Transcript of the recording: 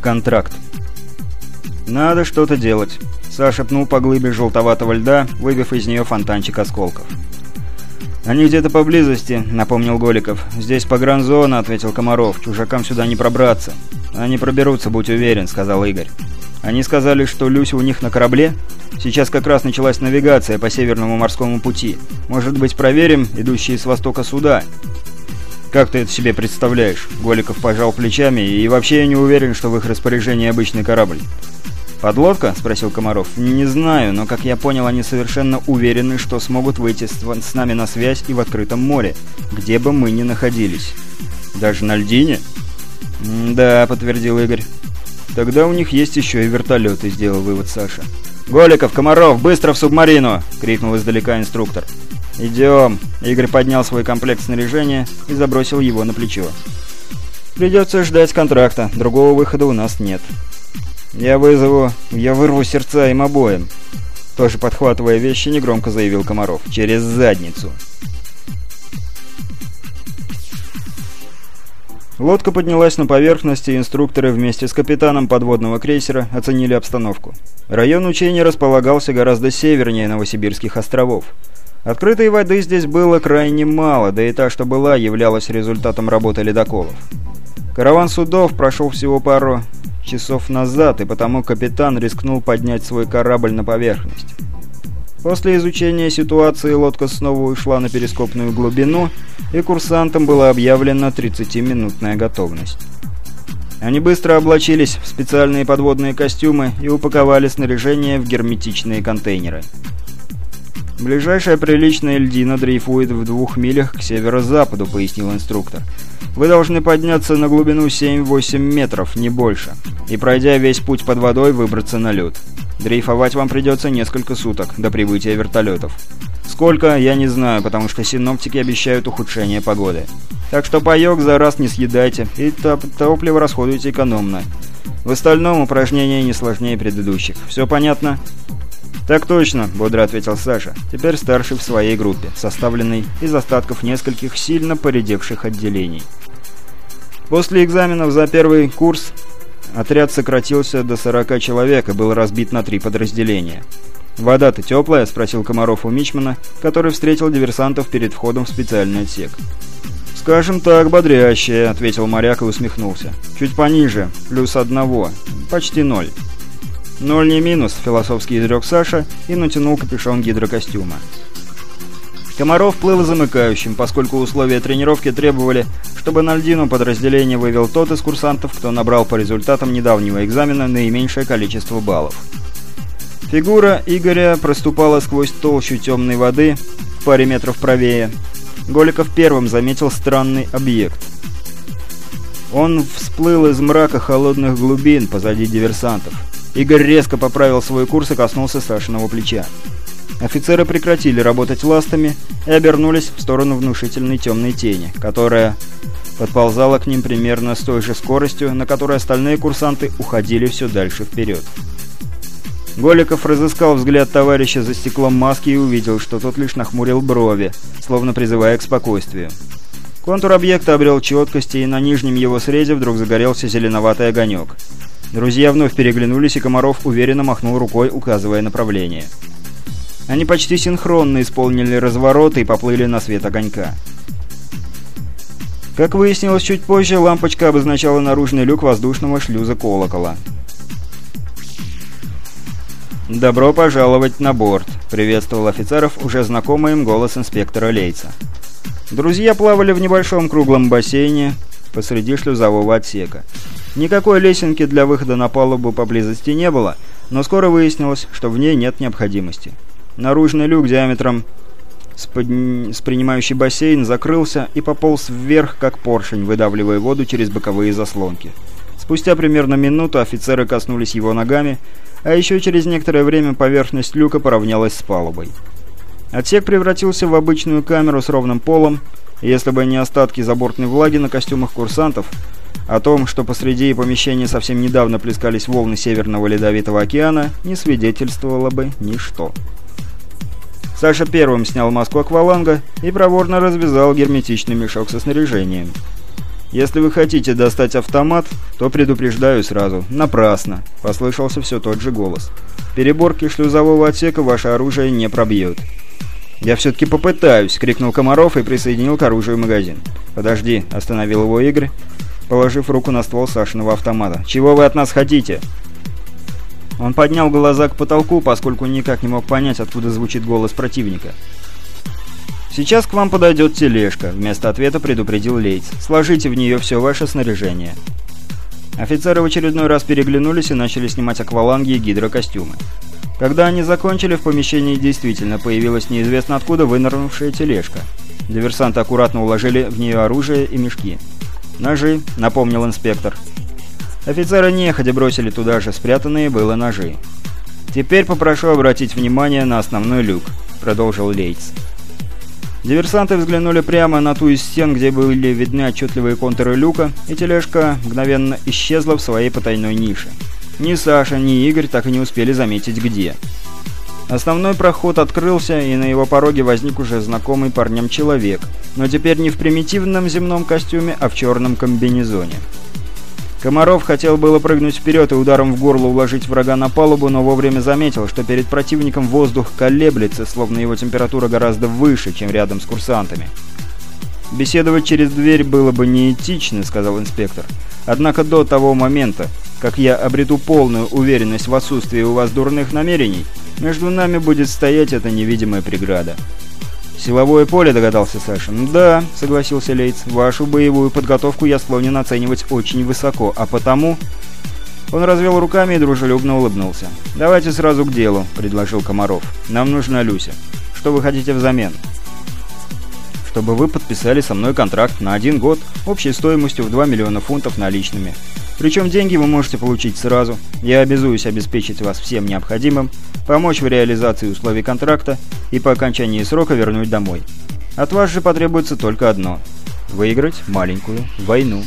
Контракт. Надо что-то делать. Саша пнул по глыбе желтоватого льда, выбив из нее фонтанчик осколков. «Они где-то поблизости», — напомнил Голиков. «Здесь погранзона», — ответил Комаров. «Чужакам сюда не пробраться». «Они проберутся, будь уверен», — сказал Игорь. «Они сказали, что Люся у них на корабле? Сейчас как раз началась навигация по Северному морскому пути. Может быть, проверим идущие с востока суда?» «Как ты это себе представляешь?» Голиков пожал плечами. «И вообще я не уверен, что в их распоряжении обычный корабль. «Подлодка?» – спросил Комаров. «Не знаю, но, как я понял, они совершенно уверены, что смогут выйти с, нами на связь и в открытом море, где бы мы ни находились». «Даже на льдине?» «Да», – подтвердил Игорь. «Тогда у них есть еще и вертолеты», – сделал вывод Саша. «Голиков, Комаров, быстро в субмарину!» – крикнул издалека инструктор. «Идем!» – Игорь поднял свой комплект снаряжения и забросил его на плечо. «Придется ждать контракта, другого выхода у нас нет». «Я вызову... Я вырву сердца им обоим!» Тоже подхватывая вещи, негромко заявил Комаров. «Через задницу!» Лодка поднялась на поверхность, и инструкторы вместе с капитаном подводного крейсера оценили обстановку. Район учения располагался гораздо севернее Новосибирских островов. Открытой воды здесь было крайне мало, да и та, что была, являлась результатом работы ледоколов. Караван судов прошел всего пару часов назад, и потому капитан рискнул поднять свой корабль на поверхность. После изучения ситуации лодка снова ушла на перископную глубину, и курсантам была объявлена 30-минутная готовность. Они быстро облачились в специальные подводные костюмы и упаковали снаряжение в герметичные контейнеры. «Ближайшая приличная льдина дрейфует в двух милях к северо-западу», — пояснил инструктор. «Вы должны подняться на глубину 7-8 метров, не больше, и, пройдя весь путь под водой, выбраться на лед. Дрейфовать вам придется несколько суток до прибытия вертолетов. Сколько, я не знаю, потому что синоптики обещают ухудшение погоды. Так что паёк за раз не съедайте и топ топливо расходуйте экономно. В остальном упражнение не сложнее предыдущих. Все понятно?» «Так точно», — бодро ответил Саша, теперь старший в своей группе, составленной из остатков нескольких сильно поредевших отделений. После экзаменов за первый курс отряд сократился до 40 человек и был разбит на три подразделения. «Вода-то теплая?» — спросил Комаров у Мичмана, который встретил диверсантов перед входом в специальный отсек. «Скажем так, бодрящая», — ответил моряк и усмехнулся. «Чуть пониже, плюс одного, почти ноль». «Ноль не минус», — философски изрек Саша и натянул капюшон гидрокостюма. Комаров плыл замыкающим, поскольку условия тренировки требовали, чтобы на льдину подразделение вывел тот из курсантов, кто набрал по результатам недавнего экзамена наименьшее количество баллов. Фигура Игоря проступала сквозь толщу темной воды в паре метров правее. Голиков первым заметил странный объект. Он всплыл из мрака холодных глубин позади диверсантов. Игорь резко поправил свой курс и коснулся Сашиного плеча. Офицеры прекратили работать ластами и обернулись в сторону внушительной темной тени, которая подползала к ним примерно с той же скоростью, на которой остальные курсанты уходили все дальше вперед. Голиков разыскал взгляд товарища за стеклом маски и увидел, что тот лишь нахмурил брови, словно призывая к спокойствию. Контур объекта обрел четкость, и на нижнем его срезе вдруг загорелся зеленоватый огонек. Друзья вновь переглянулись, и Комаров уверенно махнул рукой, указывая направление. Они почти синхронно исполнили разворот и поплыли на свет огонька. Как выяснилось чуть позже, лампочка обозначала наружный люк воздушного шлюза колокола. «Добро пожаловать на борт», — приветствовал офицеров уже знакомый им голос инспектора Лейца. Друзья плавали в небольшом круглом бассейне посреди шлюзового отсека. Никакой лесенки для выхода на палубу поблизости не было, но скоро выяснилось, что в ней нет необходимости. Наружный люк диаметром с, под... с принимающий бассейн закрылся и пополз вверх, как поршень, выдавливая воду через боковые заслонки. Спустя примерно минуту офицеры коснулись его ногами, а еще через некоторое время поверхность люка поравнялась с палубой. Отсек превратился в обычную камеру с ровным полом, и если бы не остатки забортной влаги на костюмах курсантов, о том, что посреди помещения совсем недавно плескались волны Северного Ледовитого океана, не свидетельствовало бы ничто. Саша первым снял маску акваланга и проворно развязал герметичный мешок со снаряжением. Если вы хотите достать автомат, то предупреждаю сразу. Напрасно!» — послышался все тот же голос. «Переборки шлюзового отсека ваше оружие не пробьет». «Я все-таки попытаюсь!» — крикнул Комаров и присоединил к оружию магазин. «Подожди!» — остановил его Игорь, положив руку на ствол Сашиного автомата. «Чего вы от нас хотите?» Он поднял глаза к потолку, поскольку никак не мог понять, откуда звучит голос противника. «Сейчас к вам подойдет тележка», — вместо ответа предупредил Лейтс. «Сложите в нее все ваше снаряжение». Офицеры в очередной раз переглянулись и начали снимать акваланги и гидрокостюмы. Когда они закончили, в помещении действительно появилась неизвестно откуда вынырнувшая тележка. Диверсанты аккуратно уложили в нее оружие и мешки. «Ножи», — напомнил инспектор. Офицеры нехотя бросили туда же спрятанные было ножи. «Теперь попрошу обратить внимание на основной люк», — продолжил Лейтс. Диверсанты взглянули прямо на ту из стен, где были видны отчетливые контуры люка, и тележка мгновенно исчезла в своей потайной нише. Ни Саша, ни Игорь так и не успели заметить где. Основной проход открылся, и на его пороге возник уже знакомый парням человек, но теперь не в примитивном земном костюме, а в черном комбинезоне. Комаров хотел было прыгнуть вперед и ударом в горло уложить врага на палубу, но вовремя заметил, что перед противником воздух колеблется, словно его температура гораздо выше, чем рядом с курсантами. «Беседовать через дверь было бы неэтично», — сказал инспектор. «Однако до того момента, как я обрету полную уверенность в отсутствии у вас дурных намерений, между нами будет стоять эта невидимая преграда». «Силовое поле», — догадался Саша. «Да», — согласился Лейтс, — «вашу боевую подготовку я склонен оценивать очень высоко, а потому...» Он развел руками и дружелюбно улыбнулся. «Давайте сразу к делу», — предложил Комаров. «Нам нужна Люся. Что вы хотите взамен?» «Чтобы вы подписали со мной контракт на один год общей стоимостью в 2 миллиона фунтов наличными. Причем деньги вы можете получить сразу. Я обязуюсь обеспечить вас всем необходимым, помочь в реализации условий контракта и по окончании срока вернуть домой. От вас же потребуется только одно – выиграть маленькую войну.